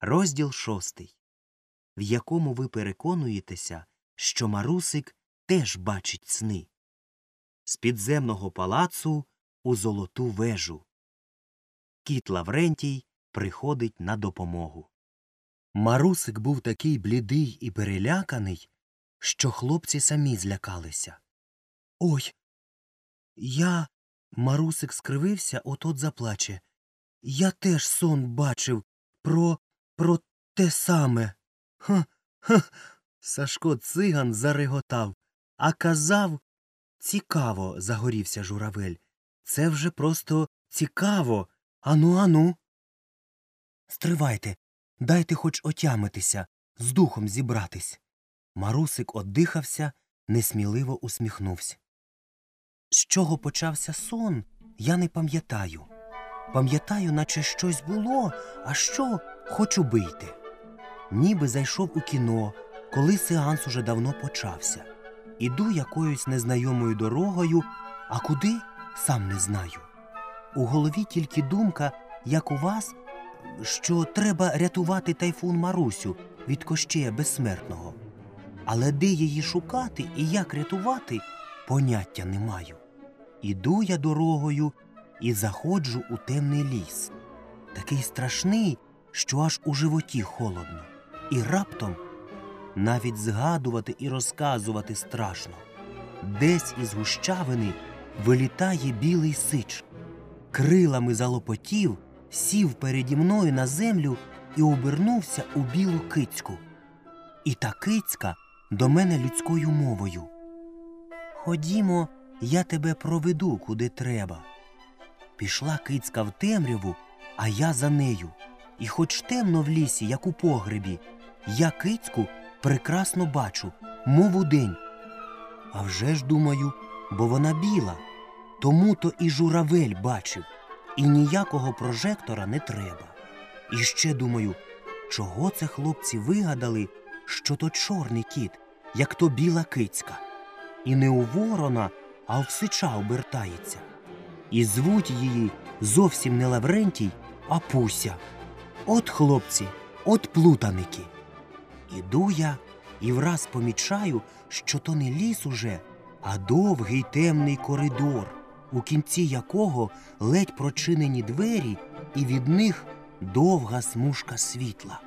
Розділ шостий, в якому ви переконуєтеся, що Марусик теж бачить сни. З підземного палацу у золоту вежу. Кіт Лаврентій приходить на допомогу. Марусик був такий блідий і переляканий, що хлопці самі злякалися. Ой. Я. Марусик скривився, от-от заплаче. Я теж сон бачив про про те саме. Ха, ха. Сашко циган зареготав, а казав цікаво, загорівся журавель. Це вже просто цікаво. Ану, ану. Стривайте, дайте хоч отямитися, з духом зібратись. Марусик оддихався, несміливо усміхнувся. З чого почався сон, я не пам'ятаю. Пам'ятаю, наче щось було, а що хочу бийте. Ніби зайшов у кіно, коли сеанс уже давно почався. Іду якоюсь незнайомою дорогою, а куди сам не знаю. У голові тільки думка, як у вас, що треба рятувати тайфун Марусю від кощея безсмертного. Але де її шукати і як рятувати, поняття не маю. Іду я дорогою і заходжу у темний ліс. Такий страшний, що аж у животі холодно. І раптом навіть згадувати і розказувати страшно. Десь із гущавини вилітає білий сич, крилами залопотів, сів переді мною на землю і обернувся у білу кицьку. І та кицька до мене людською мовою. Ходімо, я тебе проведу куди треба. Пішла кицька в темряву, а я за нею. І хоч темно в лісі, як у погребі, я кицьку прекрасно бачу, мов у день. А вже ж думаю, бо вона біла, тому то і журавель бачив, і ніякого прожектора не треба. І ще думаю, чого це хлопці вигадали, що то чорний кіт, як то біла кицька, і не у ворона, а в сича обертається. І звуть її зовсім не Лаврентій, а Пуся. От хлопці, от плутаники. Іду я і враз помічаю, що то не ліс уже, а довгий темний коридор, у кінці якого ледь прочинені двері, і від них довга смужка світла.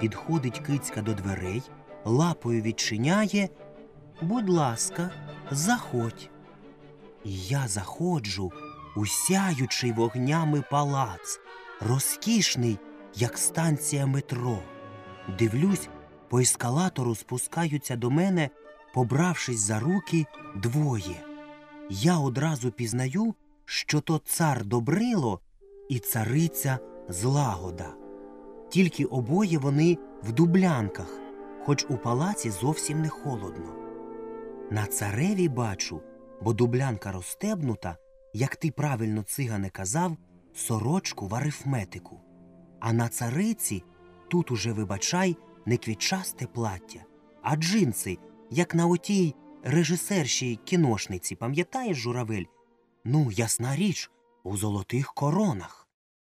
Підходить кицька до дверей, лапою відчиняє. Будь ласка, заходь. І я заходжу у сяючий вогнями палац, розкішний, як станція метро. Дивлюсь, по ескалатору спускаються до мене, побравшись за руки, двоє. Я одразу пізнаю, що то цар Добрило і цариця Злагода. Тільки обоє вони в дублянках, хоч у палаці зовсім не холодно. На цареві бачу, бо дублянка розстебнута, як ти правильно цигане казав, сорочку в арифметику. А на цариці тут уже, вибачай, не квітчасте плаття, а джинси, як на отій режисершій кіношниці, пам'ятаєш, журавель? Ну, ясна річ, у золотих коронах.